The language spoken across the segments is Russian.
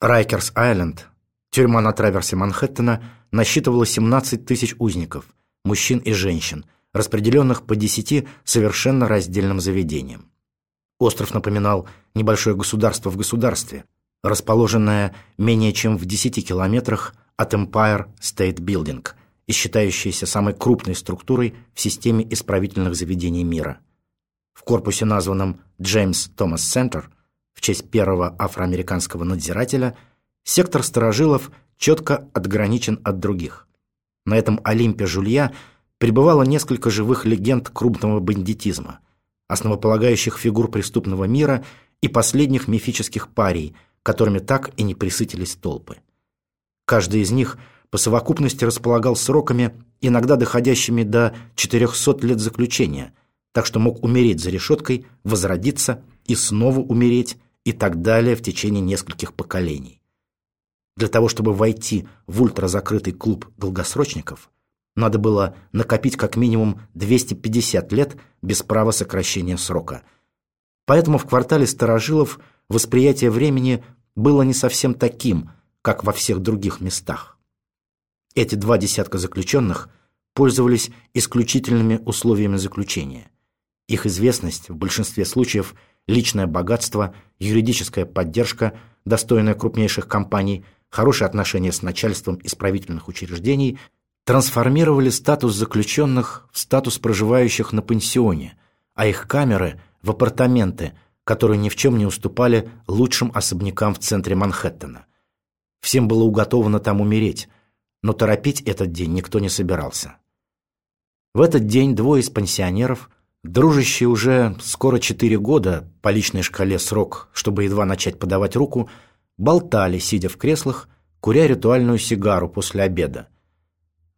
Райкерс-Айленд, тюрьма на траверсе Манхэттена, насчитывала 17 тысяч узников, мужчин и женщин, распределенных по 10 совершенно раздельным заведениям. Остров напоминал небольшое государство в государстве, расположенное менее чем в 10 километрах от Empire State Building и считающееся самой крупной структурой в системе исправительных заведений мира. В корпусе, названном Джеймс Томас Центр, в честь первого афроамериканского надзирателя, сектор сторожилов четко отграничен от других. На этом Олимпе Жулья пребывало несколько живых легенд крупного бандитизма, основополагающих фигур преступного мира и последних мифических парий, которыми так и не присытились толпы. Каждый из них по совокупности располагал сроками, иногда доходящими до 400 лет заключения, так что мог умереть за решеткой, возродиться и снова умереть, и так далее в течение нескольких поколений. Для того, чтобы войти в ультразакрытый клуб долгосрочников, надо было накопить как минимум 250 лет без права сокращения срока. Поэтому в квартале старожилов восприятие времени было не совсем таким, как во всех других местах. Эти два десятка заключенных пользовались исключительными условиями заключения. Их известность в большинстве случаев – личное богатство, юридическая поддержка, достойная крупнейших компаний, хорошие отношения с начальством исправительных учреждений трансформировали статус заключенных в статус проживающих на пансионе, а их камеры – в апартаменты, которые ни в чем не уступали лучшим особнякам в центре Манхэттена. Всем было уготовано там умереть, но торопить этот день никто не собирался. В этот день двое из пансионеров – Дружащие уже скоро четыре года, по личной шкале срок, чтобы едва начать подавать руку, болтали, сидя в креслах, куря ритуальную сигару после обеда.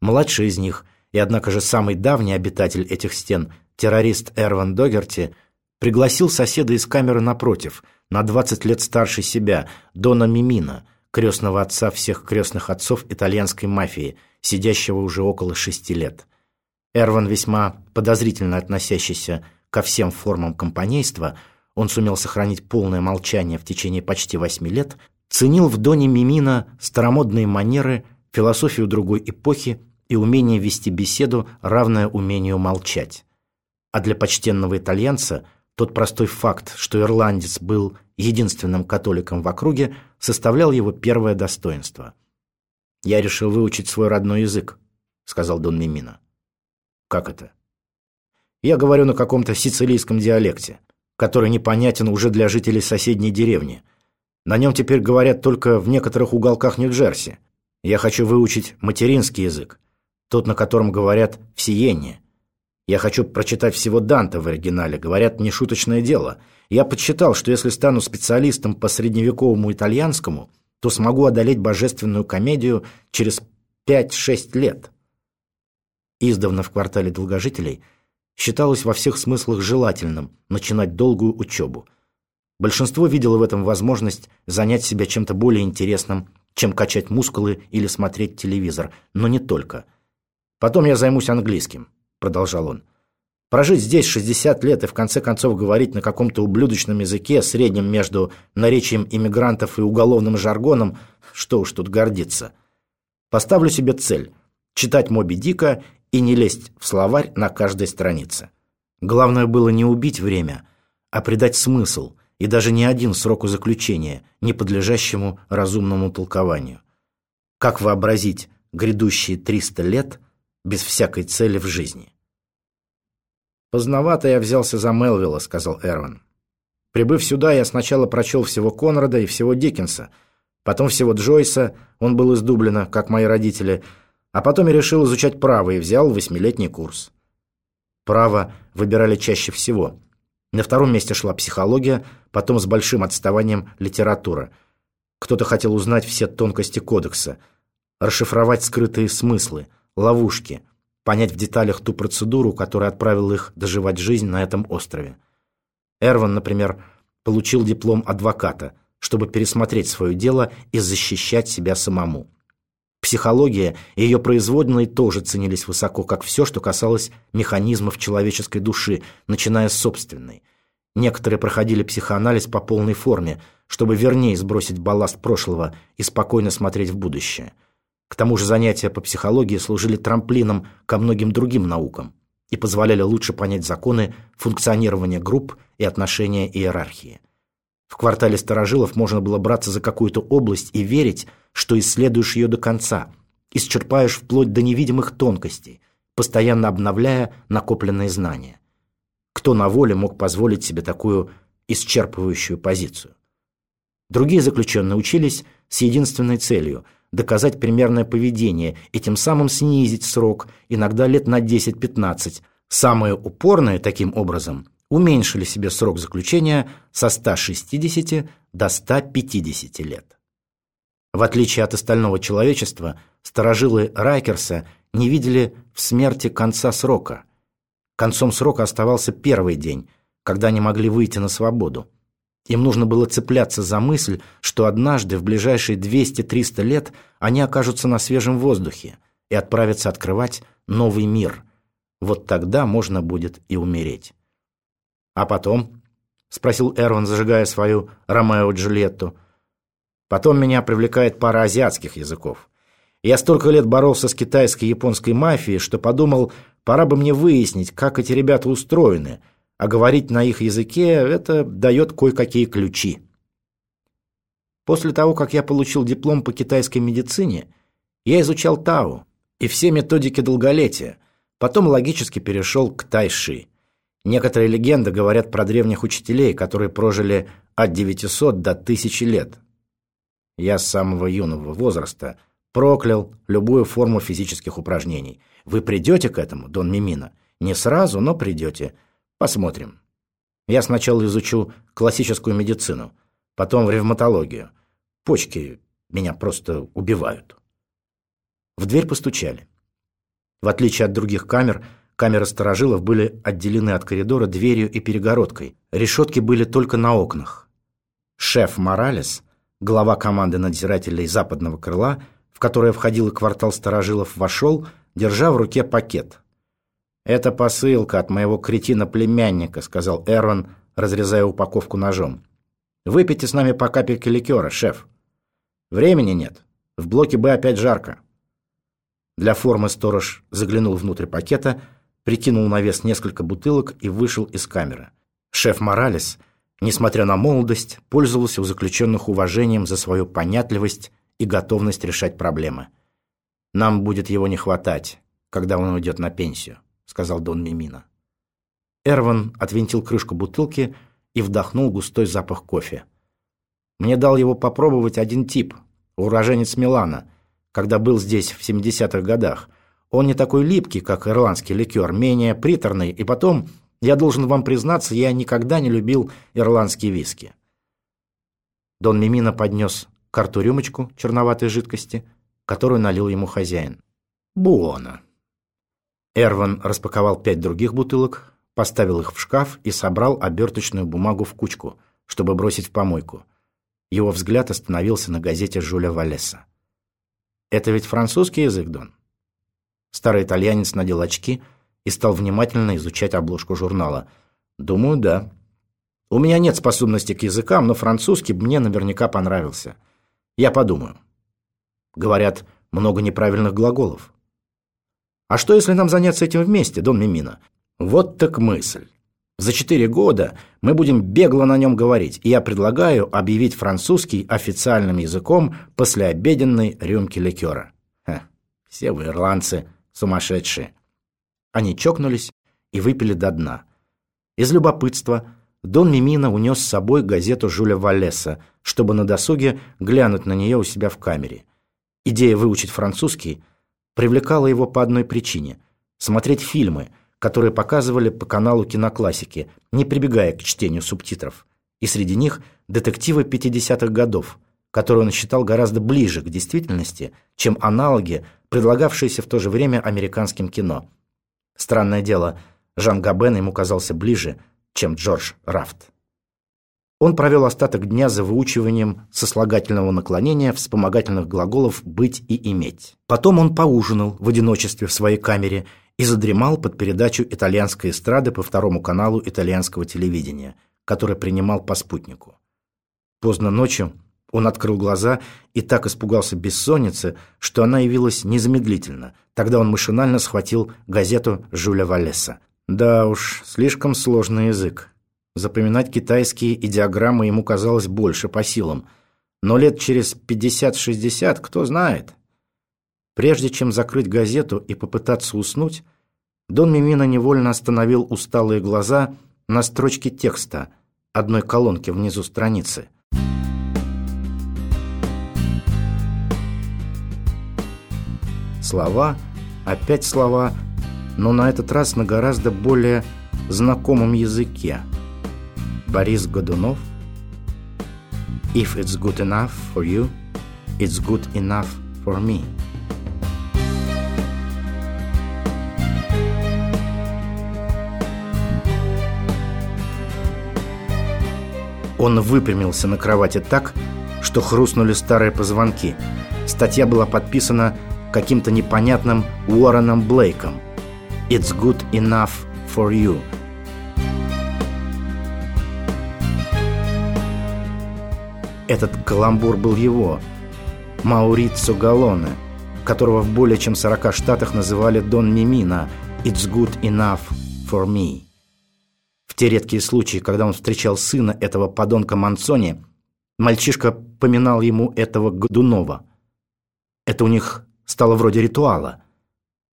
Младший из них, и однако же самый давний обитатель этих стен, террорист Эрван Догерти, пригласил соседа из камеры напротив, на 20 лет старше себя, Дона Мимина, крестного отца всех крестных отцов итальянской мафии, сидящего уже около шести лет. Эрван, весьма подозрительно относящийся ко всем формам компанейства, он сумел сохранить полное молчание в течение почти восьми лет, ценил в Доне Мимина старомодные манеры, философию другой эпохи и умение вести беседу, равное умению молчать. А для почтенного итальянца тот простой факт, что ирландец был единственным католиком в округе, составлял его первое достоинство. «Я решил выучить свой родной язык», — сказал Дон Мимина. Как это? Я говорю на каком-то сицилийском диалекте, который непонятен уже для жителей соседней деревни. На нем теперь говорят только в некоторых уголках Нью-Джерси. Я хочу выучить материнский язык, тот, на котором говорят в Сиенне. Я хочу прочитать всего Данта в оригинале, говорят, не шуточное дело. Я подсчитал, что если стану специалистом по средневековому итальянскому, то смогу одолеть божественную комедию через 5-6 лет издавна в квартале долгожителей, считалось во всех смыслах желательным начинать долгую учебу. Большинство видело в этом возможность занять себя чем-то более интересным, чем качать мускулы или смотреть телевизор, но не только. «Потом я займусь английским», — продолжал он. «Прожить здесь 60 лет и в конце концов говорить на каком-то ублюдочном языке, среднем между наречием иммигрантов и уголовным жаргоном, что уж тут гордиться. Поставлю себе цель — читать Моби Дика и не лезть в словарь на каждой странице. Главное было не убить время, а придать смысл и даже не один сроку заключения, не подлежащему разумному толкованию. Как вообразить грядущие 300 лет без всякой цели в жизни? «Поздновато я взялся за Мелвилла», — сказал Эрван. «Прибыв сюда, я сначала прочел всего Конрада и всего Диккенса, потом всего Джойса, он был из Дублина, как мои родители, — а потом я решил изучать право и взял восьмилетний курс. Право выбирали чаще всего. На втором месте шла психология, потом с большим отставанием литература. Кто-то хотел узнать все тонкости кодекса, расшифровать скрытые смыслы, ловушки, понять в деталях ту процедуру, которая отправила их доживать жизнь на этом острове. Эрван, например, получил диплом адвоката, чтобы пересмотреть свое дело и защищать себя самому. Психология и ее производные тоже ценились высоко, как все, что касалось механизмов человеческой души, начиная с собственной. Некоторые проходили психоанализ по полной форме, чтобы вернее сбросить балласт прошлого и спокойно смотреть в будущее. К тому же занятия по психологии служили трамплином ко многим другим наукам и позволяли лучше понять законы функционирования групп и отношения иерархии. В квартале старожилов можно было браться за какую-то область и верить, что исследуешь ее до конца, исчерпаешь вплоть до невидимых тонкостей, постоянно обновляя накопленные знания. Кто на воле мог позволить себе такую исчерпывающую позицию? Другие заключенные учились с единственной целью – доказать примерное поведение и тем самым снизить срок, иногда лет на 10-15. Самые упорные, таким образом, уменьшили себе срок заключения со 160 до 150 лет. В отличие от остального человечества, старожилы Райкерса не видели в смерти конца срока. Концом срока оставался первый день, когда они могли выйти на свободу. Им нужно было цепляться за мысль, что однажды, в ближайшие 200-300 лет, они окажутся на свежем воздухе и отправятся открывать новый мир. Вот тогда можно будет и умереть. «А потом?» — спросил Эрван, зажигая свою Ромео Джульетту. «Потом меня привлекает пара азиатских языков. Я столько лет боролся с китайской и японской мафией, что подумал, пора бы мне выяснить, как эти ребята устроены — а говорить на их языке – это дает кое-какие ключи. После того, как я получил диплом по китайской медицине, я изучал Тао и все методики долголетия, потом логически перешел к тайши. Некоторые легенды говорят про древних учителей, которые прожили от 900 до 1000 лет. Я с самого юного возраста проклял любую форму физических упражнений. Вы придете к этому, Дон Мимина? Не сразу, но придете – Посмотрим. Я сначала изучу классическую медицину, потом ревматологию. Почки меня просто убивают. В дверь постучали. В отличие от других камер, камеры сторожилов были отделены от коридора дверью и перегородкой. Решетки были только на окнах. Шеф Моралес, глава команды надзирателей западного крыла, в которое входил и квартал сторожилов, вошел, держа в руке пакет – «Это посылка от моего кретина-племянника», — сказал Эрван, разрезая упаковку ножом. «Выпейте с нами по капельке ликера, шеф». «Времени нет. В блоке Б опять жарко». Для формы сторож заглянул внутрь пакета, прикинул на вес несколько бутылок и вышел из камеры. Шеф Моралес, несмотря на молодость, пользовался у заключенных уважением за свою понятливость и готовность решать проблемы. Нам будет его не хватать, когда он уйдет на пенсию сказал Дон Мимина. Эрван отвинтил крышку бутылки и вдохнул густой запах кофе. Мне дал его попробовать один тип, уроженец Милана, когда был здесь в 70-х годах. Он не такой липкий, как ирландский ликер, менее приторный, и потом, я должен вам признаться, я никогда не любил ирландские виски. Дон Мимина поднес карту рюмочку черноватой жидкости, которую налил ему хозяин. «Буона», Эрван распаковал пять других бутылок, поставил их в шкаф и собрал оберточную бумагу в кучку, чтобы бросить в помойку. Его взгляд остановился на газете Жюля Валеса. «Это ведь французский язык, Дон?» Старый итальянец надел очки и стал внимательно изучать обложку журнала. «Думаю, да. У меня нет способности к языкам, но французский мне наверняка понравился. Я подумаю». Говорят, много неправильных глаголов. А что, если нам заняться этим вместе, Дон Мимина? Вот так мысль. За четыре года мы будем бегло на нем говорить, и я предлагаю объявить французский официальным языком после обеденной рюмки ликера. Ха, все вы ирландцы сумасшедшие. Они чокнулись и выпили до дна. Из любопытства Дон Мимина унес с собой газету Жюля Валеса, чтобы на досуге глянуть на нее у себя в камере. Идея выучить французский – привлекало его по одной причине – смотреть фильмы, которые показывали по каналу киноклассики, не прибегая к чтению субтитров. И среди них детективы 50-х годов, которые он считал гораздо ближе к действительности, чем аналоги, предлагавшиеся в то же время американским кино. Странное дело, Жан Габен ему казался ближе, чем Джордж Рафт. Он провел остаток дня за выучиванием сослагательного наклонения вспомогательных глаголов «быть» и «иметь». Потом он поужинал в одиночестве в своей камере и задремал под передачу итальянской эстрады по второму каналу итальянского телевидения, который принимал по спутнику. Поздно ночью он открыл глаза и так испугался бессонницы, что она явилась незамедлительно. Тогда он машинально схватил газету Жюля Валеса. Да уж, слишком сложный язык. Запоминать китайские идеограммы ему казалось больше по силам. Но лет через 50-60, кто знает. Прежде чем закрыть газету и попытаться уснуть, Дон Мимино невольно остановил усталые глаза на строчке текста одной колонки внизу страницы. Слова, опять слова, но на этот раз на гораздо более знакомом языке. Борис Годунов If it's good enough for you, it's good enough for me. Он выпрямился на кровати так, что хрустнули старые позвонки. Статья была подписана каким-то непонятным Уорреном Блейком. «It's good enough for you». Этот каламбур был его, Маурицо Галоне, которого в более чем 40 штатах называли Дон Мимина «It's good enough for me». В те редкие случаи, когда он встречал сына этого подонка Мансони, мальчишка поминал ему этого Годунова. Это у них стало вроде ритуала.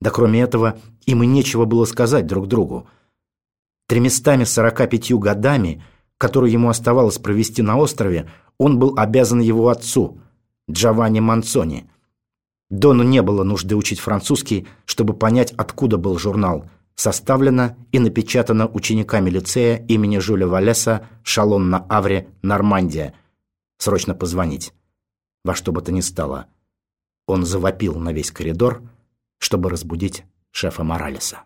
Да кроме этого, им и нечего было сказать друг другу. Тремястами сорока пятью годами, которые ему оставалось провести на острове, он был обязан его отцу, Джованни Мансони. Дону не было нужды учить французский, чтобы понять, откуда был журнал – составлено и напечатано учениками лицея имени Жюля Валеса «Шалон на Авре, Нормандия». Срочно позвонить. Во что бы то ни стало. Он завопил на весь коридор, чтобы разбудить шефа Моралеса.